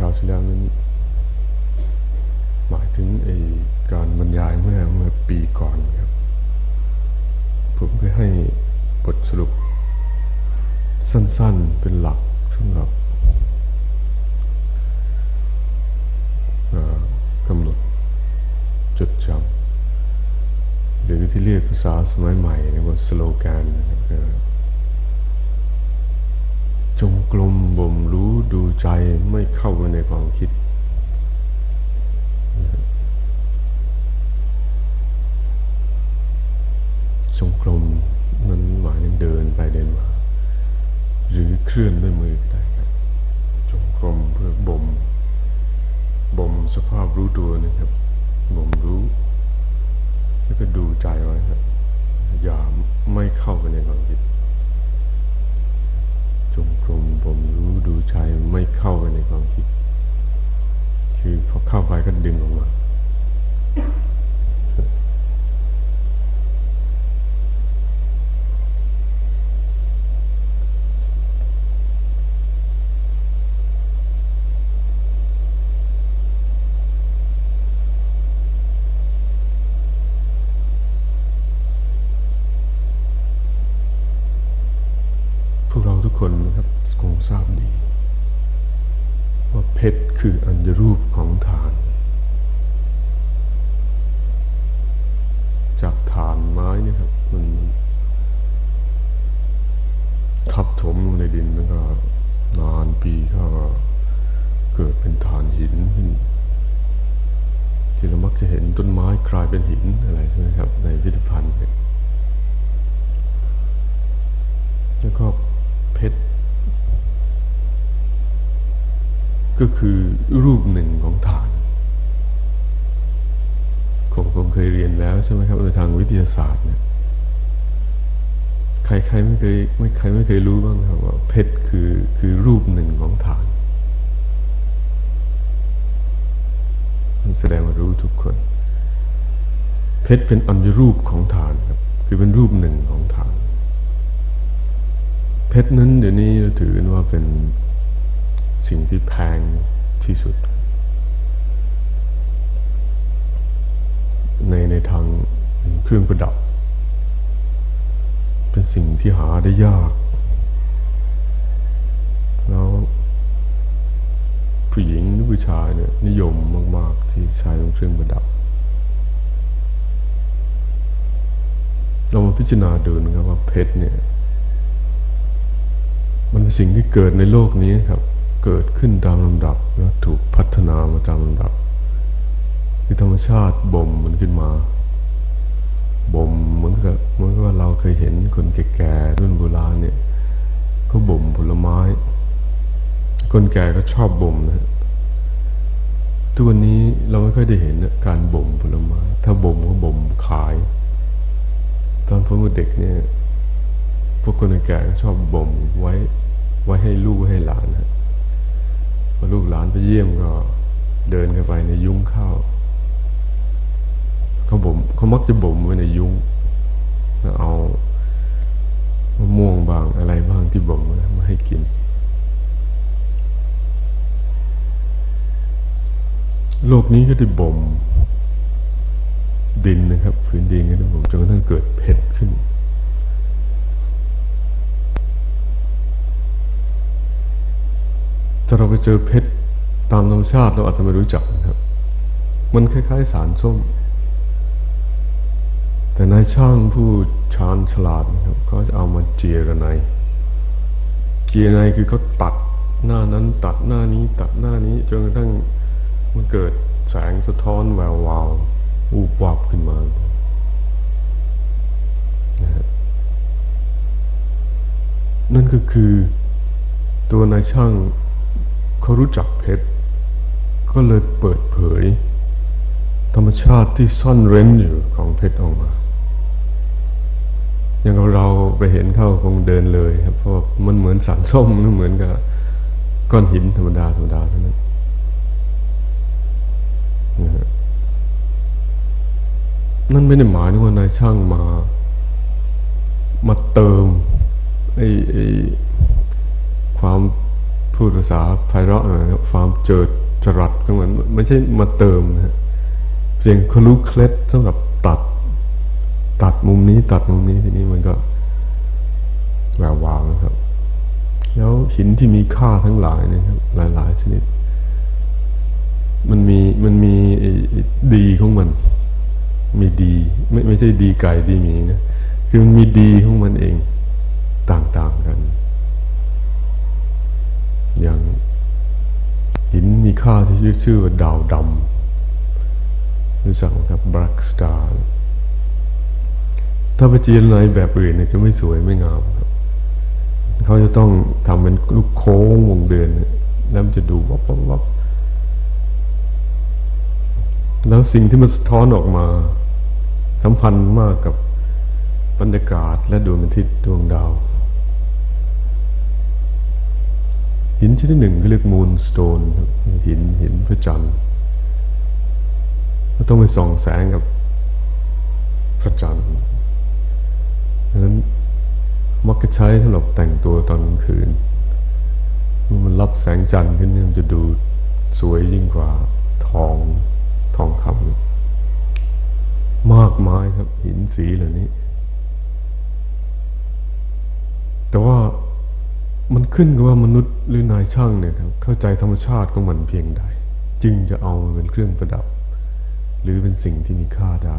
คราวที่แล้วนั้น หมายถึงไอ้การบรรยายเมื่อเมื่อปีก่อนครับ ผมได้ให้บทสรุป สั้นๆเป็นหลักสำหรับกำหนดจดจำหรือที่เรียกภาษาสมัยใหม่เรียกว่าสโลแกนนะครับ จงกลมบ่มรู้ดูใจไม่เข้าไปในความคิด เพชรเป็นอัญรูปของฐานครับ คือเป็นรูปหนึ่งของฐาน เพชรนั้นเดี๋ยวนี้เราถือกันว่าเป็นสิ่งที่แพงที่สุด ในในทางเครื่องประดับ เป็นสิ่งที่หาได้ยาก แล้วผู้หญิงหรือผู้ชายเนี่ยนิยมมาก ๆ ที่ใช้เครื่องประดับ เรามาพิจารณาดูนะครับว่าเพชรเนี่ย มันเป็นสิ่งที่เกิดในโลกนี้ครับ เกิดขึ้นตามลำดับแล้วถูกพัฒนามาตามลำดับคือธรรมชาติบ่มมันขึ้นมาบ่มเหมือนกับเหมือนกับว่าเราเคยเห็นคนแก่ๆรุ่นโบราณเนี่ยเขาบ่มผลไม้ คนแก่ก็ชอบบ่มนะทุกวันนี้เราไม่ค่อยได้เห็นการบ่มผลไม้ ถ้าบ่มก็บ่มขาย ตอนผมเด็กเนี่ย พวกคนแก่ชอบบ่มไว้ไว้ให้ลูกให้หลานฮะพอลูกหลานไปเยี่ยมก็เดินกันไปในยุ้งข้าวเขาบ่มเขามักจะบ่มไว้ในยุ้งแล้วเอามะม่วงบางอะไรบ้างที่บ่มมาให้กิน โลกนี้ก็ได้บ่ม ดินนะครับพื้นดินก็ได้บ่มจนกระทั่งเกิดเผ็ดขึ้น ถ้าเราไปเจอเพชรตามธรรมชาติเราอาจจะไม่รู้จักนะครับ มันคล้ายๆสารส้ม แต่นายช่างผู้ชาญฉลาดนะครับ ก็จะเอามาเจียกันในเจียในคือเขาตัดหน้านั้นตัดหน้านี้ ตัดหน้านี้จนกระทั่งมันเกิดแสงสะท้อนแวววาว อูบวับขึ้นมานะนั่นก็คือตัวนายช่างเขารู้จักเพชร ก็เลยเปิดเผย ธรรมชาติที่ซ่อนเร้นอยู่ของเพชรออกมา อย่างเราไปเห็นเข้าคงเดินเลยครับเพราะมันเหมือนสารส้มมันเหมือนกับก้อนหินธรรมดาธรรมดาเท่านั้นนั่ นั่นไม่ได้หมายถึงว่านายช่างมา มาเติมไอ้ไอ้ความพูดภาษาไพเราะน่อยครับความเจิดจรัสของมันไม่ใช่มาเติมนะฮะเพียงเขารู้เคล็ดสำหรับตัด ตัดมุมนี้ตัดมุมนี้ทีนี้มันก็แวววาวนะครับ แล้วหินที่มีค่าทั้งหลายนะครับ หลาย ๆ ชนิด ดี ไม่ไม่ใช่ดีไก่ดีมีนะคือมันมีดีของมันเองต่างๆกัน อย่างหินมีค่าที่ชื่อชื่อว่าดาวดำรู้จักไหมครับ black star ถ้าไปเจียนอะไรแบบอื่นเนี่ยจะไม่สวยไม่งามครับเขาจะต้องทำเป็นลูกโค้งวงเดือนแล้วมันจะดูวับวับวับแล้วสิ่งที่มันสะท้อนออกมา สัมพันธ์มากกับบรรยากาศและดวงอาทิตย์ดวงดาวหินชนิดหนึ่งก็เรียกมูนสโตนหินหินพระจันทร์ก็ต้องไปส่องแสงกับพระจันทร์ดังนั้นมักจะใช้สำหรับแต่งตัวตอนกลางคืน มันรับแสงจันทร์ขึ้นมันจะดูสวยยิ่งกว่าทองทองคำ มากมายครับ หินสีเหล่านี้ แต่ว่ามันขึ้นกับว่ามนุษย์หรือนายช่างเนี่ยครับ เข้าใจธรรมชาติของมันเพียงใด จึงจะเอามันเป็นเครื่องประดับ หรือเป็นสิ่งที่มีค่าได้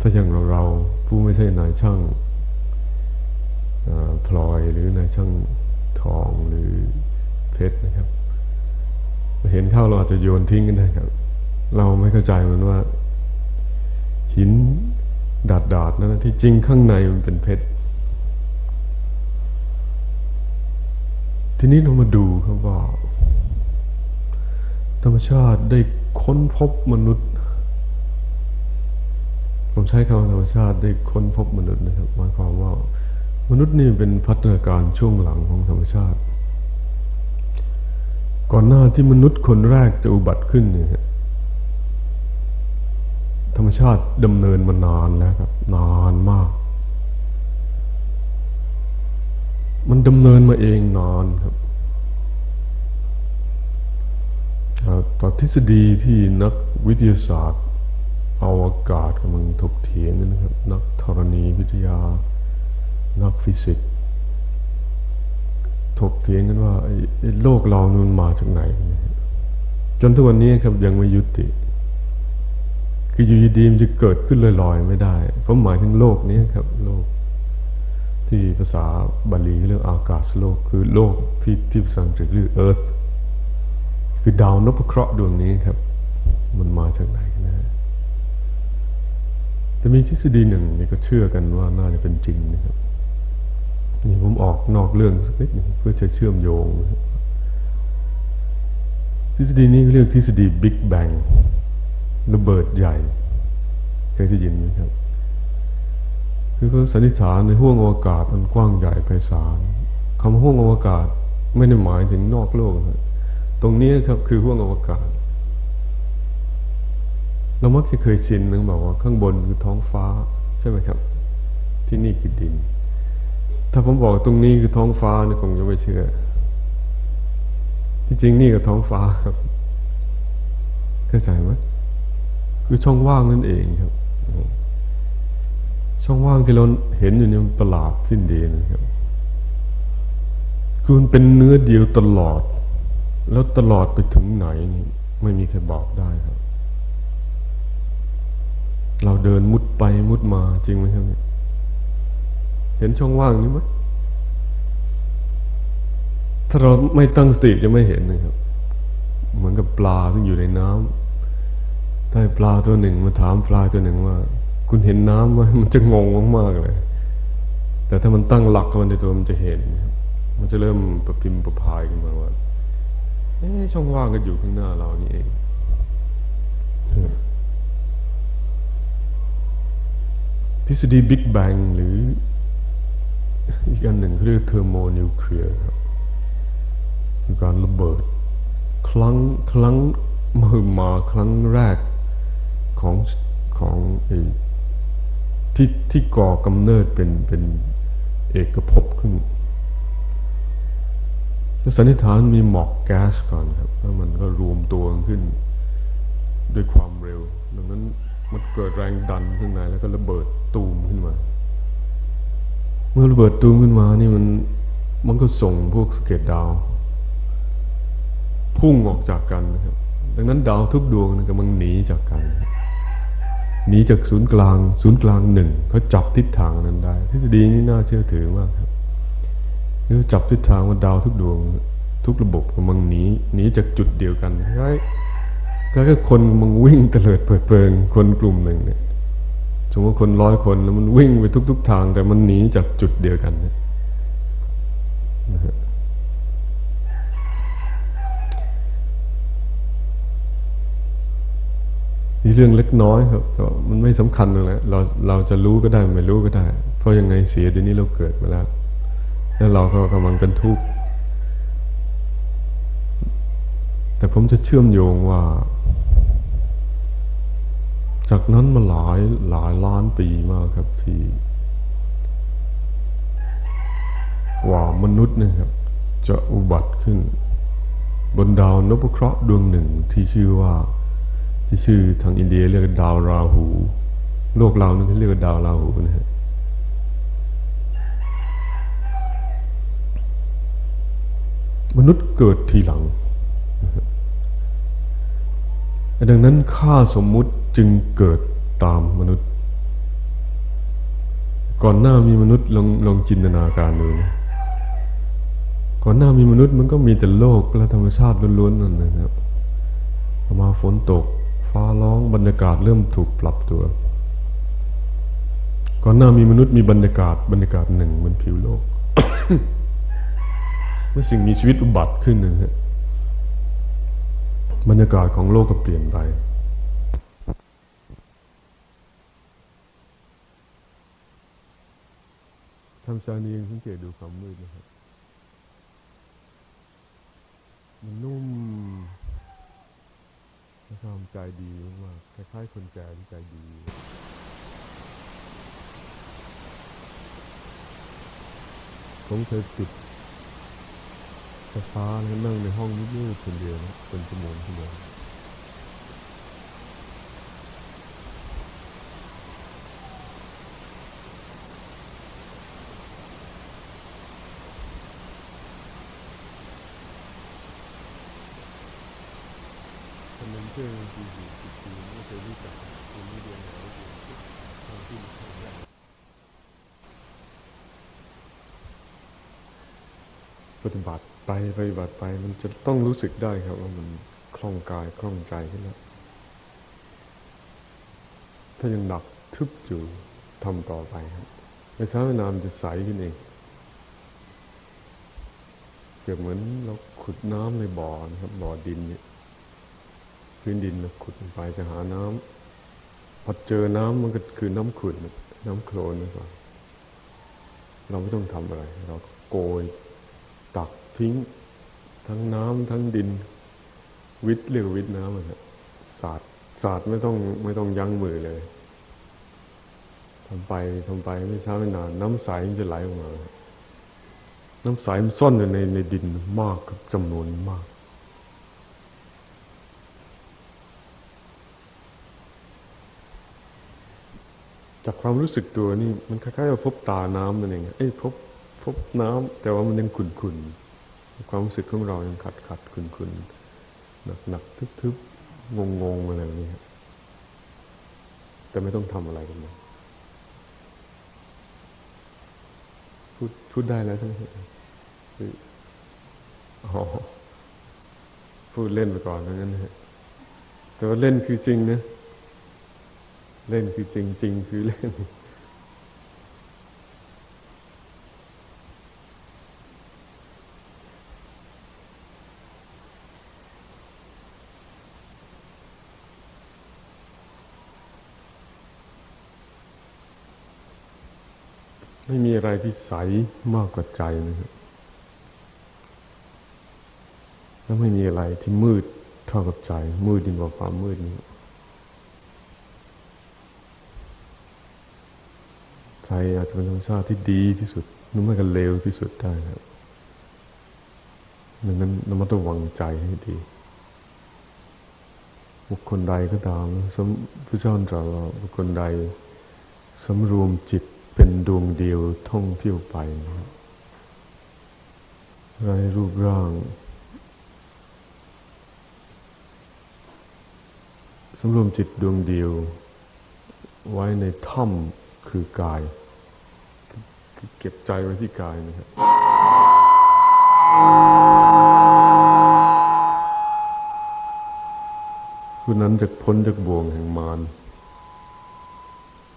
ถ้าอย่างเราเราผู้ไม่ใช่นายช่างพลอยหรือนายช่างทองหรือเพชรนะครับ เห็นเข้าเราอาจจะโยนทิ้งกันได้ครับ เราไม่เข้าใจมันว่า หินดาดดาดนั้นที่จริงข้างในมันเป็นเพชร ทีนี้เรามาดูครับว่า ธรรมชาติได้ค้นพบมนุษย์ ผมใช้คำว่าธรรมชาติได้ค้นพบมนุษย์นะครับหมายความว่ามนุษย์นี่เป็นพัฒนาการช่วงหลังของธรรมชาติ ก่อนหน้าที่มนุษย์คนแรกจะอุบัติขึ้นเนี่ย รรมชาติดำเนินมานานแล้วครับ นานมาก มันดำเนินมาเองนานครับต่อทฤษฎีที่นักวิทยาศาสตร์อวกาศกำลังถกเถียงนะครับ นักธรณีวิทยา นักฟิสิกส์ถกเถียงกันว่าไอ้โลกเรานันมาจากไหน จนทุกวันนี้ครับยังไม่ยุติ คืออยู่ดีมจะเกิดขึ้นลอยๆไม่ได้ผมหมายถึงโลกนี้ครับ โลก ที่ภาษาบาลีเรียกอากาศโลก คือโลกที่ที่ภาษาอังกฤษเรียกเอิร์ธคือดาวนพเคราะห์ดวงนี้ครับ มันมาจากไหนนะจะมีทฤษฎีหนึ่งนี่ก็เชื่อกันว่าน่าจะเป็นจริงนะครับนี่ผมออกนอกเรื่องสักนิดนึงเพื่อจะเชื่อมโยง ทฤษฎีนี้เรียกทฤษฎีบิ๊กแบง ระเบิดใหญ่เคยได้ยินไหมครับ คือเขาสันนิษฐานในห้วงอวกาศมันกว้างใหญ่ไพศาลคำห้วงอวกาศไม่ได้หมายถึงนอกโลกนะตรงนี้ครับคือห้วงอวกาศ เรามักจะเคยชินนึงบอกว่าข้างบนคือท้องฟ้า ใช่ไหมครับ ที่นี่คือดิน ถ้าผมบอกตรงนี้คือท้องฟ้าเนี่ยคงจะไม่เชื่อ ที่จริงนี่ก็ท้องฟ้าครับเข้าใจไหม คือช่องว่างนั่นเองครับ ช่องว่างที่เราเห็นอยู่นี่มันประหลาดสิ้นดีนะครับคือมันเป็นเนื้อเดียวตลอด แล้วตลอดไปถึงไหนนี่ไม่มีใครบอกได้ครับ เราเดินมุดไปมุดมาจริงไหมครับเห็นช่องว่างนี้ไหมถ้าเราไม่ตั้งสติจะไม่เห็นนะครับ เหมือนกับปลาที่อยู่ในน้ำ ถ้ปลาตัวหนึ่งมาถามปลาตัวหนึ่งว่า คุณเห็นน้ำไหมมันจะงงมากๆเลย แต่ถ้ามันตั้งหลักมันในตัวมันจะเห็น มันจะเริ่มประพิมพ์ประพายขึ้นมาว่าเอ๊ช่องว่างก็อยู่ข้างหน้าเรานี่เองทฤษฎีบิ๊กแบงหรืออีกอันหนึ่งเรียกเทอร์โมนิวเคลียร์ครับคือการระเบิด ครั้งครั้งมามาครั้งแรก ของของอที่ที่ก่อกำเนิดเป็นเป็นเอกภพขึ้นสันนิษฐานมีหมอกแก๊สก่อนครับ แล้วมันก็รวมตัวขึ้น ด้วยความเร็ว ดังนั้นมันเกิดแรงดันข้างในแล้วก็ระเบิดตูมขึ้นมา เมื่อระเบิดตูมขึ้นมานี่มันมันก็ส่งพวกสเก็ตดาว พุ่งออกจากกันนะครับ ดังนั้นดาวทุกดวงกำลังหนีจากกัน หนีจากศูนย์กลาง ศูนย์กลางหนึ่งเขาจับทิศทางนั้นได้ ทฤษฎีนี้น่าเชื่อถือมากครับคือจับทิศทางว่าดาวทุกดวง ทุกระบบกำลังหนีหนีจากจุดเดียวกันคล้ายก็แค่คนมึงวิ่งเตลิดเปิดเปิงคนกลุ่มหนึ่งเนี่ยสมมติคนร้อยคนแล้วมันวิ่งไปทุกๆทาง แต่มันหนีจากจุดเดียวกันเนี่ยนะฮะ เรื่องเล็กน้อยครับมันไม่สำคัญเลยเราเราจะรู้ก็ได้ไม่รู้ก็ได้ เพราะยังไงเสียเดี๋ยวนี้เราเกิดมาแล้ว แล้วเราก็กำลังเป็นทุกข์แต่ผมจะเชื่อมโยงว่า จากนั้นมาหลายหลายล้านปีมากครับที่ว่ามนุษย์นะครับ จะอุบัติขึ้น บนดาวนพเคราะห์ดวงหนึ่งที่ชื่อว่า ที่ชื่อทางอินเดียเรียกดาวราหู โลกเรานี่เรียกว่าดาวราหูนะฮะมนุษย์เกิดทีหลัง ดังนั้นค่าสมมุติจึงเกิดตามมนุษย์ ก่อนหน้ามีมนุษย์ลองลองจินตนาการดูนะก่อนหน้ามีมนุษย์มันก็มีแต่โลกและธรรมชาติล้วนๆนั่นนะครับมาฝนตก ฟ้าร้องบรรยากาศเริ่มถูกปรับตัว ก่อนหน้ามีมนุษย์มีบรรยากาศบรรยากาศหนึ่งบนผิวโลก เมื่อสิ่งมีชีวิตอุบัติขึ้นนะฮะบรรยากาศของโลกก็เปลี่ยนไปทำชานีเองสังเกตดูความมืดนะครับมันนุ่ม และความใจดีมากคล้ายๆคนแก่ที่ใจดีผมเคยติดไฟฟ้าแล้วนั่งในห้องมืดๆคนเดียวเป็นชั่วโมงชั่วโมงคนนึงชื่อจีจีจีจีไม่เคยรู้จักคนนี้เรียนไหนเรียนทางที่ทางแรก ปฏิบัติไปปฏิบัติไปมันจะต้องรู้สึกได้ครับ ว่ามันคล่องกายคล่องใจขึ้นแล้วถ้ายังหนักทึบอยู่ทำต่อไปครับไม่ช้าไม่นานจะใสขึ้นเองเปรียบเหมือนเราขุดน้ำในบ่อนะครับ บ่อดินเนี่ยพื้นดินเราขุดไปจะหาน้ำพอเจอน้ำมันก็คือน้ำขุดน้ำโคลนนะครับเราไม่ต้องทำอะไร เราโกย ตักทิ้ง ทั้งน้ำทั้งดิน วิทย์เรียกวิทย์น้ำนะครับศาสตร์ศาสตร์ไม่ต้องไม่ต้องยั้งมือเลยทำไปทำไปไม่ช้าไม่นาน น้ำใสมันจะไหลออกมา น้ำใสมันซ่อนอยู่ในในดินมากครับจำนวนมากจากความรู้สึกตัวนี่มันคล้ายๆกับพบตาน้ำนั่นเองเอ้ยพบ พบน้ำแต่ว่ามันยังขุ่นๆ ความรู้สึกของเรายังขัดขัดขุ่นๆ หนักๆ ทึบๆ งงๆ อะไรแบบนี้แต่ไม่ต้องทำอะไรกันมาพูดพูดได้แล้วใช่ไหมคืออ๋อพูดเล่นไปก่อนงั้นนะแต่ว่าเล่นคือจริงนะ เล่นคือจริงจริงคือเล่น ไม่มีอะไรที่ใสมากกว่าใจนะครับแล้วไม่มีอะไรที่มืดเท่ากับใจ มืดยิ่งกว่าความมืดนี้ใจอาจจะเป็นธรรมชาติที่ดีที่สุดนึกไม่กันเลวที่สุดได้ครับดังนั้นเรามาต้องวางใจให้ดี บุคคลใดก็ตามสมพระเจ้าตรัสว่าบุคคลใดสำรวมจิต เป็นดวงเดียวท่องเที่ยวไปนะครับไรรูปร่าง สำรวมจิตดวงเดียว ไว้ในถ้ำคือกาย เก็บใจไว้ที่กายนะครับผู้นั้นจะพ้นจากบ่วงแห่งมาร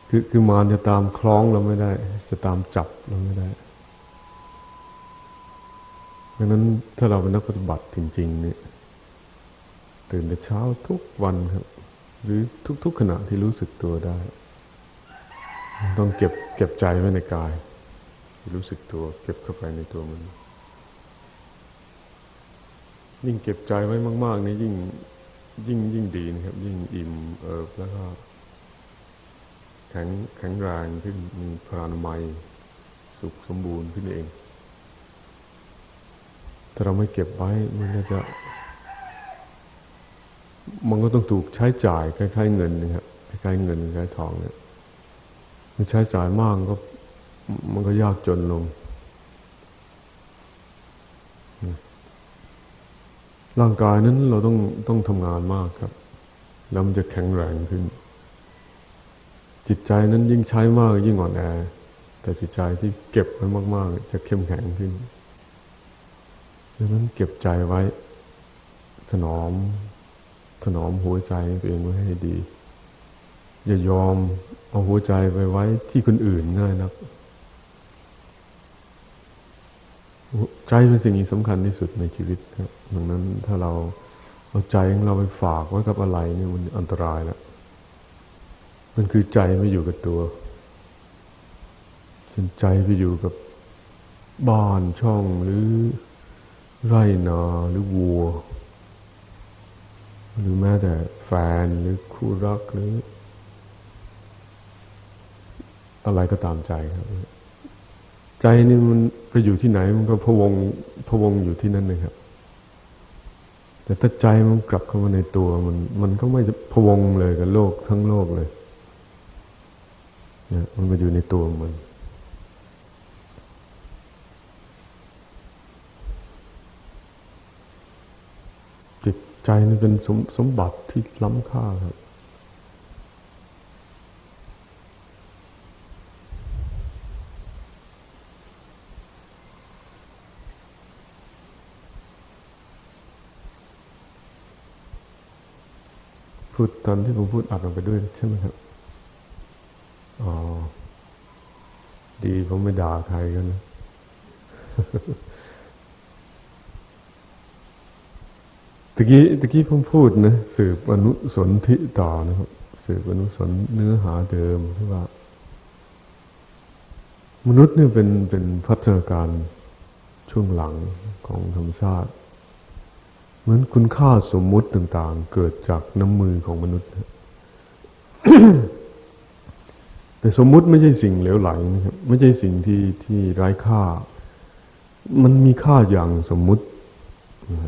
คือคือมารจะตามคล้องเราไม่ได้ จะตามจับเราไม่ได้ดังนั้นถ้าเราเป็นนักปฏิบัติจริง ๆ เนี่ยตื่นแต่เช้าทุกวันครับ หรือทุก ๆ ขณะที่รู้สึกตัวได้ ต้องเก็บเก็บใจไว้ในกาย รู้สึกตัว เก็บเข้าไปในตัวมัน ยิ่งเก็บใจไว้มาก ๆ นี่ยิ่งยิ่งยิ่งดีนะครับ ยิ่งอิ่มเอิบแล้วก็ แข็งแข็งแรงขึ้นมีพรานามัย สุขสมบูรณ์ขึ้นเอง ถ้าเราไม่เก็บไว้มันก็จะ มันก็ต้องถูกใช้จ่ายคล้ายๆเงินนะครับคล้ายๆเงินคล้ายทองเนี่ยมันใช้จ่ายมากก็ มันก็ยากจนลงร่างกายนั้นเราต้องต้องทำงานมากครับ แล้วมันจะแข็งแรงขึ้น จิตใจนั้นยิ่งใช้มากยิ่งอ่อนแอ แต่จิตใจที่เก็บไว้มาก ๆ จะเข้มแข็งขึ้นดังนั้นเก็บใจไว้ ถนอม ถนอมหัวใจตัวเองไว้ให้ดี อย่ายอมเอาหัวใจไปไว้ที่คนอื่นง่ายนัก ใจเป็นสิ่งที่สำคัญที่สุดในชีวิตครับดังนั้นถ้าเราเอาใจของเราไปฝากไว้กับอะไรเนี่ยมันอันตรายแล้ว มันคือใจไม่อยู่กับตัวเช่นใจไปอยู่กับบ้านช่องหรือไร่นาหรือวัว หรือแม้แต่แฟนหรือคู่รักหรือ อะไรก็ตามใจครับ ใจนี่มันไปอยู่ที่ไหนมันก็พวงพวงอยู่ที่นั่นเลยครับ แต่ถ้าใจมันกลับเข้ามาในตัวมัน มันก็ไม่พวงเลยกับโลกทั้งโลกเลย มันมาอยู่ในตัวมัน จิตใจนี่เป็นสมสมบัติที่ล้ำค่าครับพูดตอนที่ผมพูดอัดลงไปด้วยใช่ไหมครับ อ๋อ ดีผมไม่ด่าใครกันนะตะกี้ตะกี้ผมพูดนะสืบอนุสนธิต่อนะครับสืบอนุสนเนื้อหาเดิมที่ว่า มนุษย์เนี่ยเป็นเป็นพัฒนาการช่วงหลังของธรรมชาติเหมือนคุณค่าสมมุติต่าง ๆ เกิดจากน้ำมือของมนุษย์ แต่สมมุติไม่ใช่สิ่งเหลวไหลนะครับไม่ใช่สิ่งที่ที่ไร้ค่า มันมีค่าอย่างสมมุติ